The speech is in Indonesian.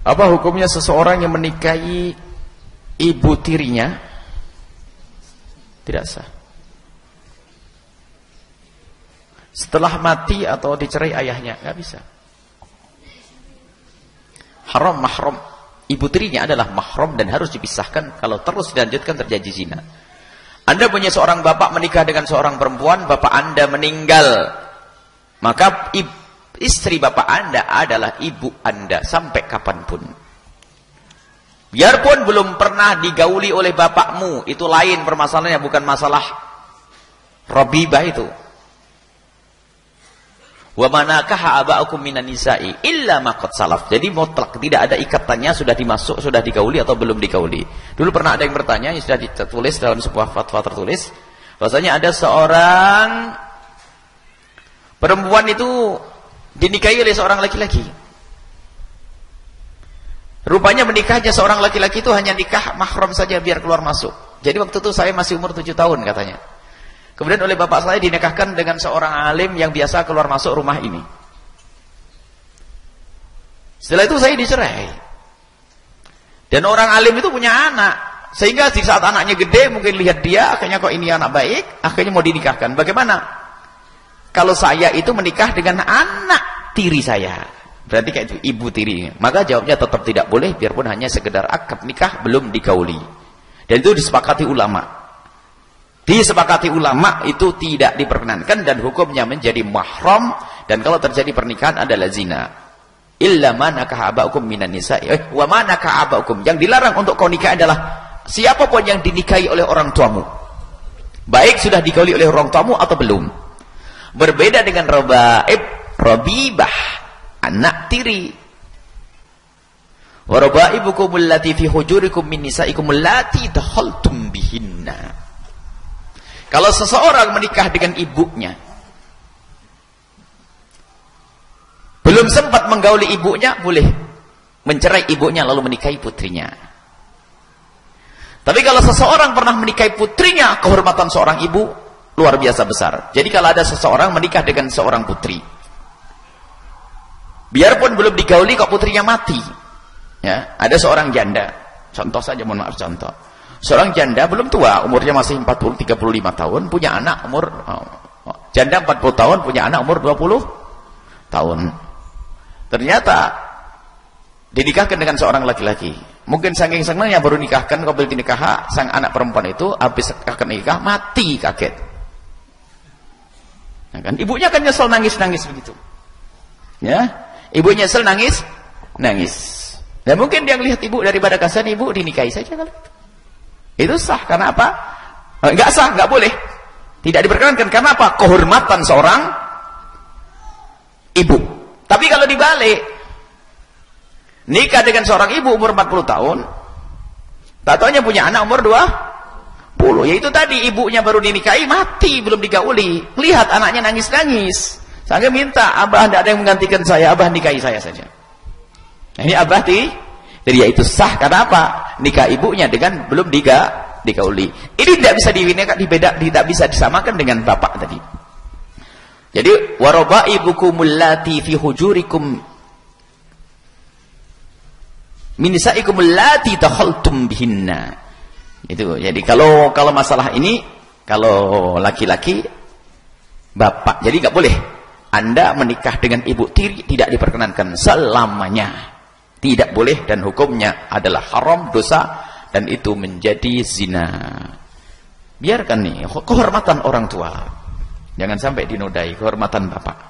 Apa hukumnya seseorang yang menikahi ibu tirinya? Tidak sah. Setelah mati atau dicerai ayahnya, nggak bisa. Haram mahram. Ibu tirinya adalah mahram dan harus dipisahkan kalau terus dilanjutkan terjadi zina. Anda punya seorang bapak menikah dengan seorang perempuan, bapak Anda meninggal. Maka istri bapak Anda adalah ibu Anda sampai kapan pun. Biarpun belum pernah digauli oleh bapakmu, itu lain permasalahannya bukan masalah Rabibah itu. Wa manakaha aba'ukum minan nisa'i illa ma qad salaf. Jadi mutlak tidak ada ikatannya sudah dimasuk, sudah digauli atau belum digauli. Dulu pernah ada yang bertanya, yang sudah ditulis dalam sebuah fatwa tertulis, bahwasanya ada seorang perempuan itu dinikahi oleh seorang laki-laki. Rupanya menikahnya seorang laki-laki itu hanya nikah mahram saja biar keluar masuk. Jadi waktu itu saya masih umur 7 tahun katanya. Kemudian oleh bapak saya dinikahkan dengan seorang alim yang biasa keluar masuk rumah ini. Setelah itu saya dicerai. Dan orang alim itu punya anak. Sehingga di saat anaknya gede mungkin lihat dia, akhirnya kok ini anak baik, akhirnya mau dinikahkan. Bagaimana? Kalau saya itu menikah dengan anak tiri saya. Berarti kayak itu ibu tiri. Maka jawabnya tetap tidak boleh biarpun hanya sekedar akad nikah belum digauli. Dan itu disepakati ulama. Disepakati ulama itu tidak diperkenankan dan hukumnya menjadi mahram dan kalau terjadi pernikahan adalah zina. Illa manakah abaukum minan nisa'i. Eh, wa manakah abaukum. Yang dilarang untuk kau nikah adalah siapa pun yang dinikahi oleh orang tuamu. Baik sudah dikauli oleh orang tuamu atau belum. Berbeda dengan rabaib, rabibah, anak tiri. Wa rabaibukum allati fi hujurikum min nisa'ikum allati dakhaltum bihinna. Kalau seseorang menikah dengan ibunya, belum sempat menggauli ibunya, boleh mencerai ibunya lalu menikahi putrinya. Tapi kalau seseorang pernah menikahi putrinya, kehormatan seorang ibu luar biasa besar. Jadi kalau ada seseorang menikah dengan seorang putri, biarpun belum digauli kok putrinya mati, ya ada seorang janda, contoh saja mohon maaf contoh Seorang janda belum tua, umurnya masih 40 35 tahun, punya anak umur oh, oh, janda 40 tahun, punya anak umur 20 tahun. Ternyata dinikahkan dengan seorang laki-laki. Mungkin saking senangnya baru nikahkan kau beli nikah sang anak perempuan itu habis akan nikah mati kaget. Nah, kan ibunya kan nyesel nangis-nangis begitu. Ya, ibunya nyesel nangis, nangis. Dan mungkin dia lihat ibu daripada kasihan ibu dinikahi saja kalau itu. Sah karena apa? Enggak eh, sah, enggak boleh. Tidak diperkenankan karena apa? Kehormatan seorang ibu. Tapi kalau dibalik nikah dengan seorang ibu umur 40 tahun, tak punya anak umur 20. Yaitu tadi ibunya baru dinikahi mati belum digauli. Lihat anaknya nangis-nangis. Saya minta abah tidak ada yang menggantikan saya, abah nikahi saya saja. Nah, ini abah di jadi itu sah karena apa? Nikah ibunya dengan belum diga dikauli. Ini tidak bisa diwineka, dibeda, tidak bisa disamakan dengan bapak tadi. Jadi warabaibukumul lati fi hujurikum min nisaikum allati dakhaltum bihinna. Itu. Jadi kalau kalau masalah ini kalau laki-laki bapak. Jadi nggak boleh Anda menikah dengan ibu tiri tidak diperkenankan selamanya. Tidak boleh dan hukumnya adalah haram, dosa dan itu menjadi zina. Biarkan nih kehormatan orang tua. Jangan sampai dinodai kehormatan bapak.